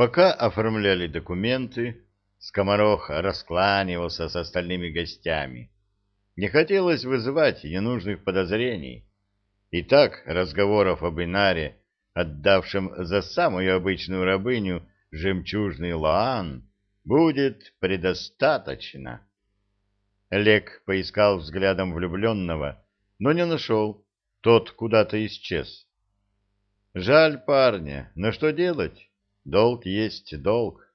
Пока оформляли документы, скоморох раскланивался с остальными гостями. Не хотелось вызывать ненужных подозрений. И так разговоров об Инаре, отдавшем за самую обычную рабыню жемчужный лаан, будет предостаточно. Лек поискал взглядом влюбленного, но не нашел. Тот куда-то исчез. Жаль парня, но что делать? Долг есть долг.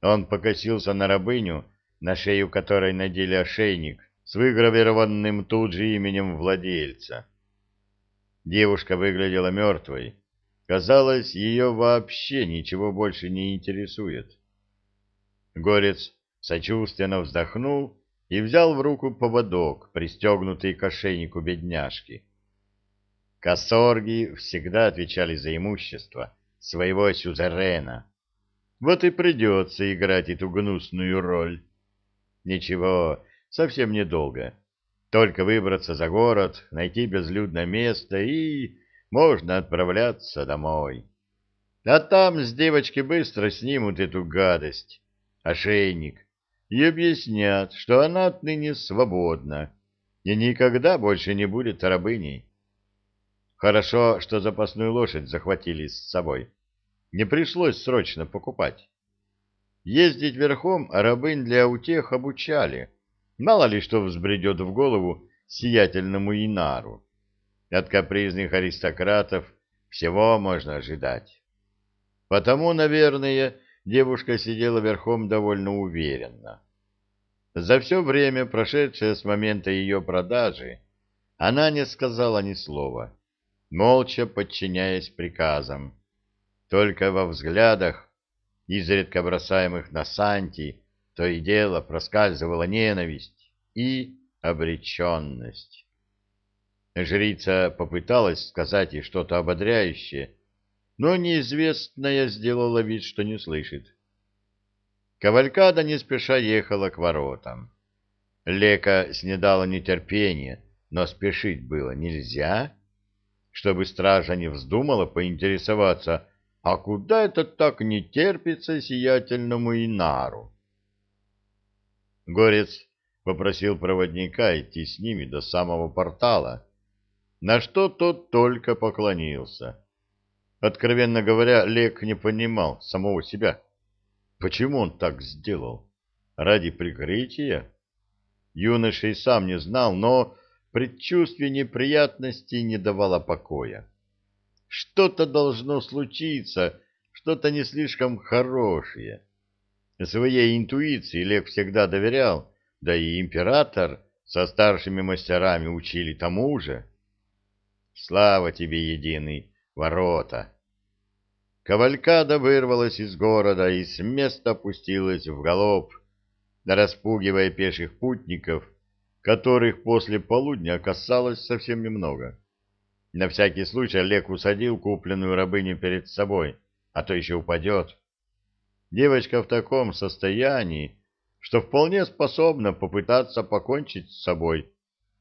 Он покосился на рабыню, на шею которой надели ошейник с выгравированным тут же именем владельца. Девушка выглядела мертвой. Казалось, ее вообще ничего больше не интересует. Горец сочувственно вздохнул и взял в руку поводок, пристегнутый к ошейнику бедняжки. Косорги всегда отвечали за имущество своего сюзерена. Вот и придется играть эту гнусную роль. Ничего, совсем недолго. Только выбраться за город, найти безлюдное место и можно отправляться домой. А там с девочки быстро снимут эту гадость, ошейник, и объяснят, что она отныне свободна и никогда больше не будет рабыней. Хорошо, что запасную лошадь захватили с собой. Не пришлось срочно покупать. Ездить верхом рабынь для утех обучали. Мало ли что взбредет в голову сиятельному Инару. От капризных аристократов всего можно ожидать. Потому, наверное, девушка сидела верхом довольно уверенно. За все время, прошедшее с момента ее продажи, она не сказала ни слова молча подчиняясь приказам. Только во взглядах, изредка бросаемых на Санти, то и дело проскальзывала ненависть и обреченность. Жрица попыталась сказать ей что-то ободряющее, но неизвестная сделала вид, что не слышит. Кавалькада не спеша ехала к воротам. Лека снедала нетерпение, но спешить было нельзя чтобы стража не вздумала поинтересоваться, а куда это так не терпится сиятельному Инару? Горец попросил проводника идти с ними до самого портала, на что тот только поклонился. Откровенно говоря, Лек не понимал самого себя. Почему он так сделал? Ради прикрытия? Юноша и сам не знал, но Предчувствие неприятностей не давало покоя. Что-то должно случиться, что-то не слишком хорошее. Своей интуиции Лев всегда доверял, да и император со старшими мастерами учили тому же. Слава тебе, единый, ворота! Кавалькада вырвалась из города и с места опустилась в галоп, распугивая пеших путников которых после полудня касалось совсем немного. На всякий случай Олег усадил купленную рабыню перед собой, а то еще упадет. Девочка в таком состоянии, что вполне способна попытаться покончить с собой.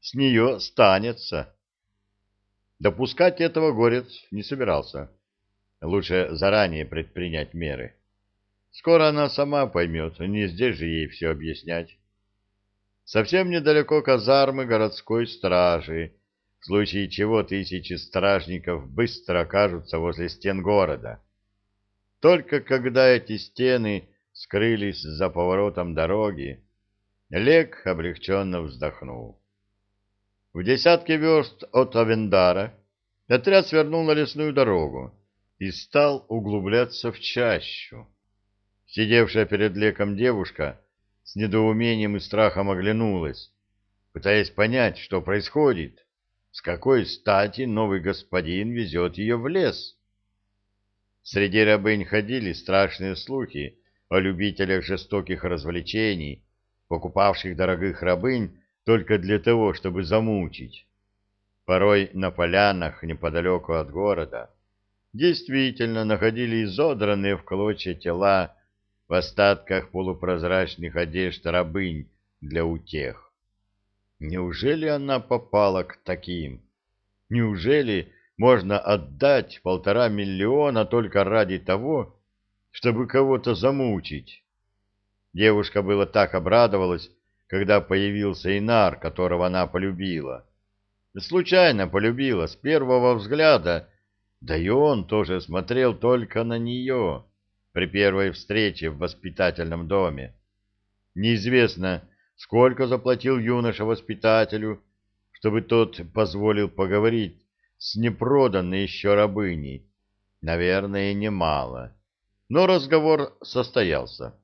С нее станется. Допускать этого горец не собирался. Лучше заранее предпринять меры. Скоро она сама поймет, не здесь же ей все объяснять совсем недалеко казармы городской стражи, случае чего тысячи стражников быстро окажутся возле стен города. Только когда эти стены скрылись за поворотом дороги, Лек облегченно вздохнул. В десятке верст от Авендара отряд свернул на лесную дорогу и стал углубляться в чащу. Сидевшая перед Леком девушка с недоумением и страхом оглянулась, пытаясь понять, что происходит, с какой стати новый господин везет ее в лес. Среди рабынь ходили страшные слухи о любителях жестоких развлечений, покупавших дорогих рабынь только для того, чтобы замучить. Порой на полянах неподалеку от города действительно находили изодранные в клочья тела в остатках полупрозрачных одежд рабынь для утех. Неужели она попала к таким? Неужели можно отдать полтора миллиона только ради того, чтобы кого-то замучить. Девушка была так обрадовалась, когда появился Инар, которого она полюбила. Случайно полюбила, с первого взгляда, да и он тоже смотрел только на нее при первой встрече в воспитательном доме. Неизвестно, сколько заплатил юноша воспитателю, чтобы тот позволил поговорить с непроданной еще рабыней. Наверное, немало. Но разговор состоялся.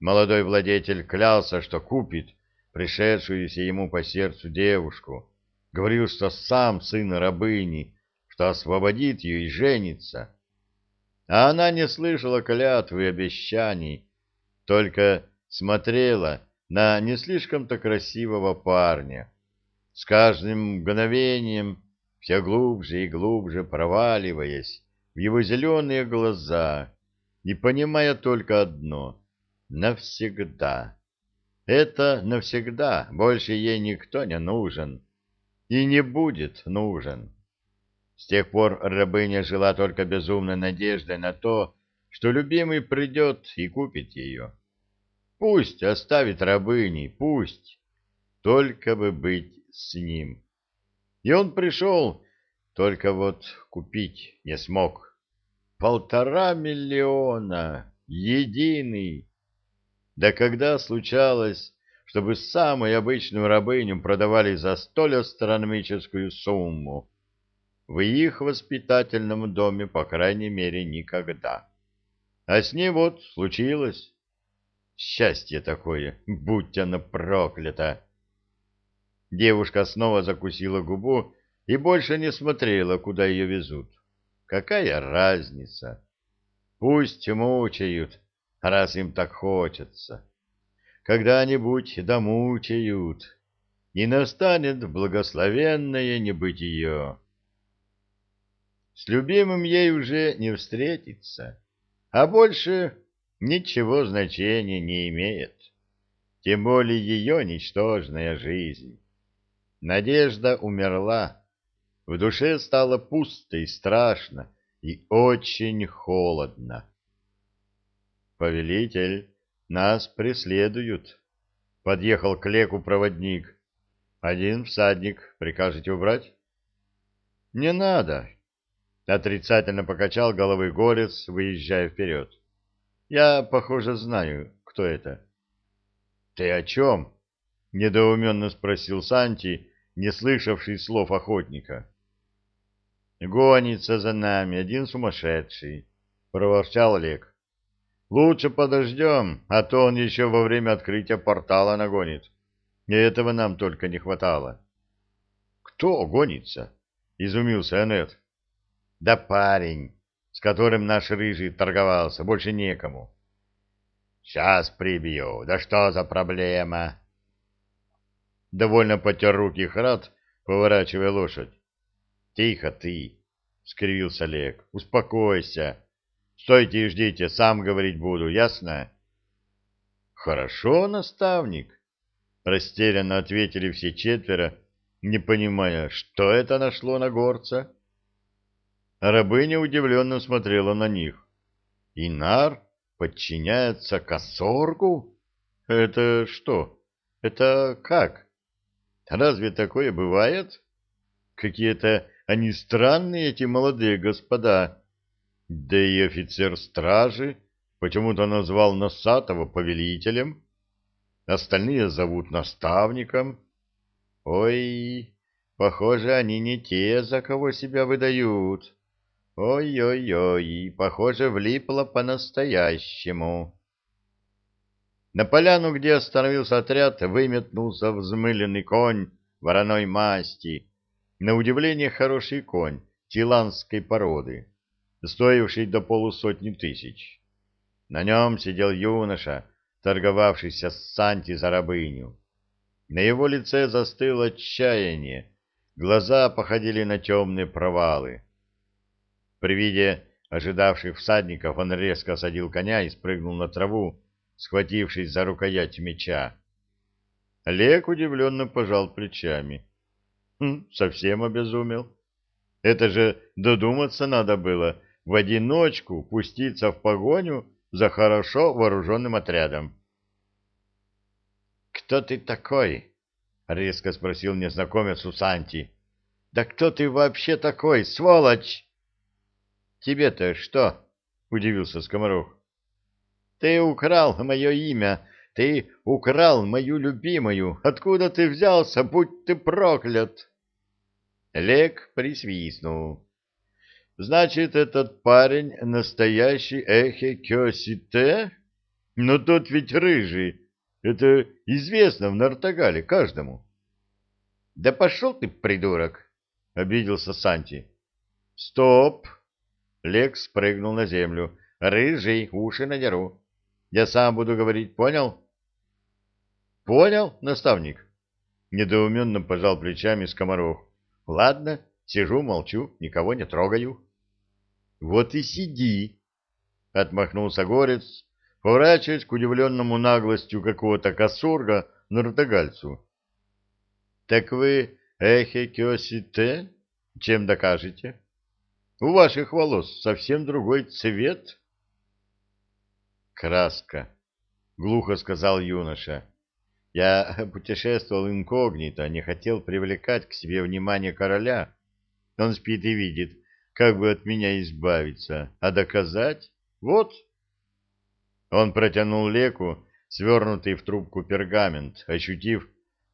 Молодой владетель клялся, что купит пришедшуюся ему по сердцу девушку. Говорил, что сам сын рабыни, что освободит ее и женится. А она не слышала клятвы и обещаний, только смотрела на не слишком-то красивого парня, с каждым мгновением все глубже и глубже проваливаясь в его зеленые глаза и понимая только одно — навсегда. Это навсегда, больше ей никто не нужен и не будет нужен. С тех пор рабыня жила только безумной надеждой на то, что любимый придет и купит ее. Пусть оставит рабыней, пусть, только бы быть с ним. И он пришел, только вот купить не смог. Полтора миллиона, единый. Да когда случалось, чтобы самую обычную рабыню продавали за столь астрономическую сумму? В их воспитательном доме, по крайней мере, никогда. А с ней вот случилось. Счастье такое, будь оно проклято! Девушка снова закусила губу и больше не смотрела, куда ее везут. Какая разница? Пусть мучают, раз им так хочется. Когда-нибудь домучают, и настанет благословенное небытие. С любимым ей уже не встретиться, а больше ничего значения не имеет, тем более ее ничтожная жизнь. Надежда умерла, в душе стало пусто и страшно, и очень холодно. «Повелитель, нас преследуют!» — подъехал к леку проводник. «Один всадник, прикажете убрать?» «Не надо!» — отрицательно покачал головой горец, выезжая вперед. «Я, похоже, знаю, кто это». «Ты о чем?» — недоуменно спросил Санти, не слышавший слов охотника. «Гонится за нами один сумасшедший», — проворчал Олег. «Лучше подождем, а то он еще во время открытия портала нагонит. И этого нам только не хватало». «Кто гонится?» — изумился Энет. «Да парень, с которым наш рыжий торговался, больше некому». «Сейчас прибью. Да что за проблема?» Довольно потер руки Храд, поворачивая лошадь. «Тихо ты!» — скривился Олег. «Успокойся. Стойте и ждите, сам говорить буду, ясно?» «Хорошо, наставник!» — растерянно ответили все четверо, не понимая, что это нашло на горца. Рабыня удивленно смотрела на них. «Инар подчиняется косоргу? Это что? Это как?» Разве такое бывает? Какие-то они странные, эти молодые господа. Да и офицер стражи почему-то назвал Носатого повелителем. Остальные зовут наставником. Ой, похоже, они не те, за кого себя выдают. Ой-ой-ой, похоже, влипло по-настоящему. На поляну, где остановился отряд, выметнулся взмыленный конь вороной масти, на удивление хороший конь тиланской породы, стоивший до полусотни тысяч. На нем сидел юноша, торговавшийся с Санти за рабыню. На его лице застыло отчаяние, глаза походили на темные провалы. При виде ожидавших всадников он резко осадил коня и спрыгнул на траву, схватившись за рукоять меча. Олег удивленно пожал плечами. Хм, совсем обезумел. Это же додуматься надо было в одиночку пуститься в погоню за хорошо вооруженным отрядом. «Кто ты такой?» — резко спросил незнакомец у Санти. «Да кто ты вообще такой, сволочь?» «Тебе-то что?» — удивился Скоморох. «Ты украл мое имя, ты украл мою любимую. Откуда ты взялся, будь ты проклят?» Лек присвистнул. «Значит, этот парень настоящий Эхе Кёсите? Но тот ведь рыжий». Это известно в Нартагале каждому. — Да пошел ты, придурок! — обиделся Санти. — Стоп! — Лекс прыгнул на землю. — Рыжий, уши надеру. Я сам буду говорить, понял? — Понял, наставник? — недоуменно пожал плечами Скоморох. — Ладно, сижу, молчу, никого не трогаю. — Вот и сиди! — отмахнулся Горец, поворачиваясь к удивленному наглостью какого-то косурга нартогальцу. — Так вы эхе кёсите? Чем докажете? У ваших волос совсем другой цвет. — Краска, — глухо сказал юноша. Я путешествовал инкогнито, не хотел привлекать к себе внимание короля. Он спит и видит, как бы от меня избавиться, а доказать — вот... Он протянул Леку свернутый в трубку пергамент, ощутив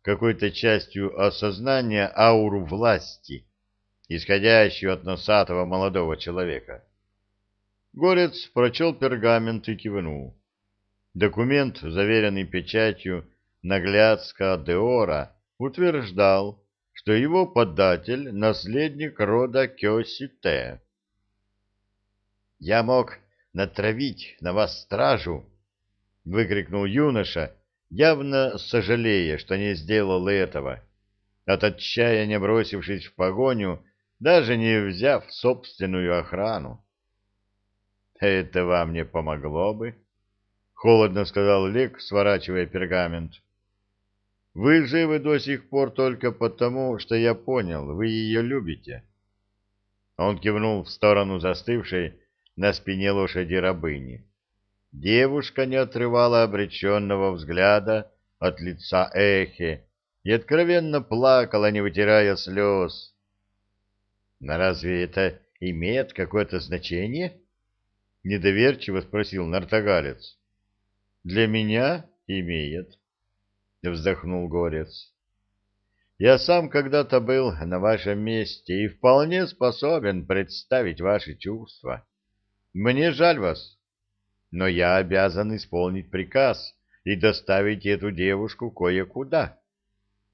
какой-то частью осознания ауру власти, исходящую от носатого молодого человека. Горец прочел пергамент и кивнул. Документ, заверенный печатью наглядска Деора, утверждал, что его податель — наследник рода Кёсите. «Я мог натравить на вас стражу, — выкрикнул юноша, явно сожалея, что не сделал этого, от отчаяния бросившись в погоню, даже не взяв собственную охрану. — Это вам не помогло бы, — холодно сказал Лек, сворачивая пергамент. — Вы живы до сих пор только потому, что я понял, вы ее любите. Он кивнул в сторону застывшей, на спине лошади рабыни. Девушка не отрывала обреченного взгляда от лица Эхи и откровенно плакала, не вытирая слез. «Но разве это имеет какое-то значение?» — недоверчиво спросил нартогалец. «Для меня имеет», — вздохнул горец. «Я сам когда-то был на вашем месте и вполне способен представить ваши чувства». Мне жаль вас, но я обязан исполнить приказ и доставить эту девушку кое-куда.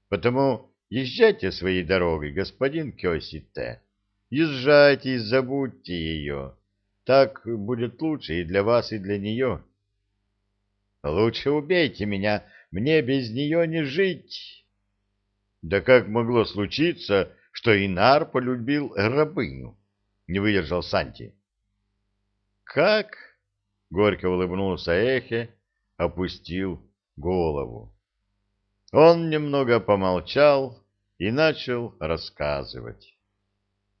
Потому езжайте своей дорогой, господин Кёсите. Езжайте и забудьте ее. Так будет лучше и для вас, и для нее. Лучше убейте меня, мне без нее не жить. Да как могло случиться, что Инар полюбил рабыню? Не выдержал Санти. «Как?» — горько улыбнулся Эхе, опустил голову. Он немного помолчал и начал рассказывать.